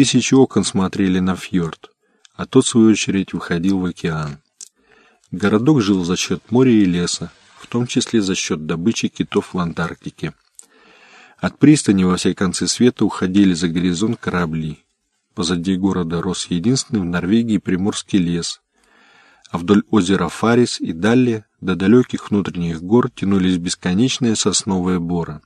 Тысячи окон смотрели на фьорд, а тот, в свою очередь, выходил в океан. Городок жил за счет моря и леса, в том числе за счет добычи китов в Антарктике. От пристани во все концы света уходили за горизонт корабли. Позади города рос единственный в Норвегии приморский лес, а вдоль озера Фарис и далее до далеких внутренних гор тянулись бесконечные сосновые боры.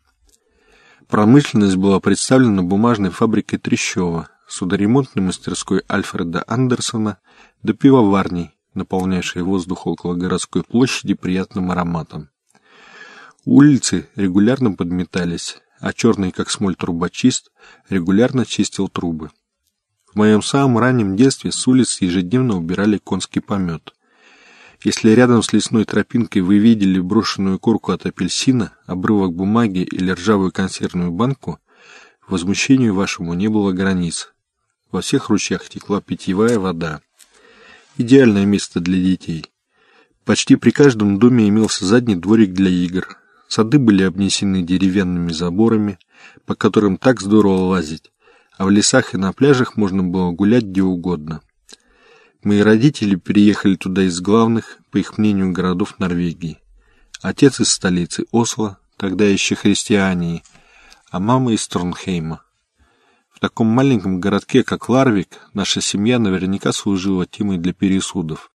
Промышленность была представлена бумажной фабрикой Трещева, судоремонтной мастерской Альфреда Андерсона до пивоварней, наполнявшей воздух около городской площади приятным ароматом. Улицы регулярно подметались, а черный, как смоль трубочист, регулярно чистил трубы. В моем самом раннем детстве с улиц ежедневно убирали конский помет. Если рядом с лесной тропинкой вы видели брошенную корку от апельсина, обрывок бумаги или ржавую консервную банку, возмущению вашему не было границ. Во всех ручьях текла питьевая вода. Идеальное место для детей. Почти при каждом доме имелся задний дворик для игр. Сады были обнесены деревянными заборами, по которым так здорово лазить, а в лесах и на пляжах можно было гулять где угодно. Мои родители переехали туда из главных, по их мнению, городов Норвегии. Отец из столицы Осло, тогда еще христиании, а мама из Тронхейма. Таком маленьком городке, как Ларвик, наша семья наверняка служила темой для пересудов.